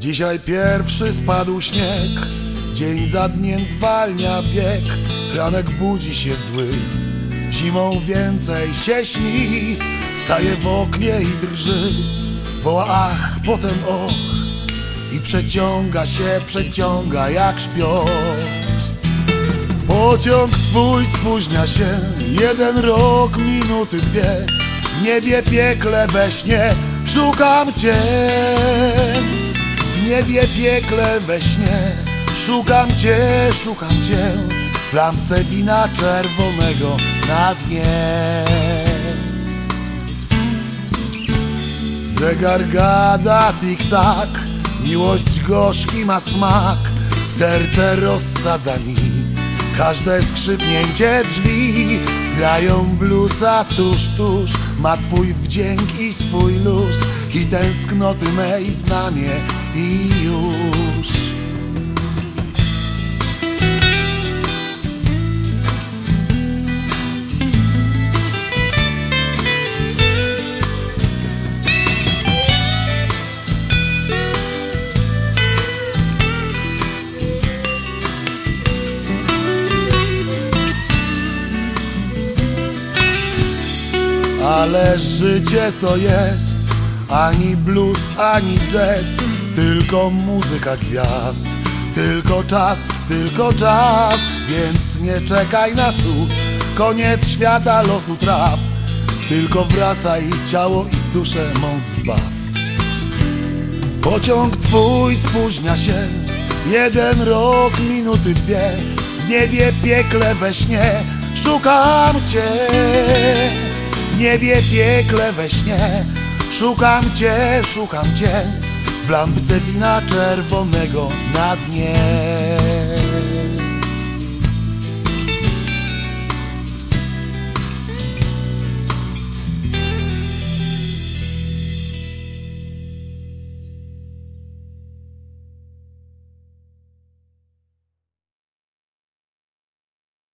Dzisiaj pierwszy spadł śnieg, dzień za dniem zwalnia bieg. Ranek budzi się zły, zimą więcej się śni. Staje w oknie i drży, woła ach, potem och. I przeciąga się, przeciąga jak śpią. Pociąg twój spóźnia się, jeden rok, minuty dwie. W niebie piekle we śnie, szukam cię. Niebie piekle we śnie, szukam cię, szukam cię. W lampce wina czerwonego na dnie. Zegar gada tik-tak, miłość gorzki ma smak, serce rozsadza mi, każde skrzypnięcie drzwi. Grają bluesa tuż, tuż, ma twój wdzięk i swój luz i tęsknoty mej znamie i już. Ale życie to jest ani blues, ani jazz, tylko muzyka gwiazd. Tylko czas, tylko czas, więc nie czekaj na cud. Koniec świata, losu traw. Tylko wracaj ciało i duszę mą zbaw. Pociąg twój spóźnia się, jeden rok, minuty dwie. W niebie piekle we śnie, szukam cię. Niebie piekle we śnie. Szukam cię, szukam cię W lampce wina czerwonego na dnie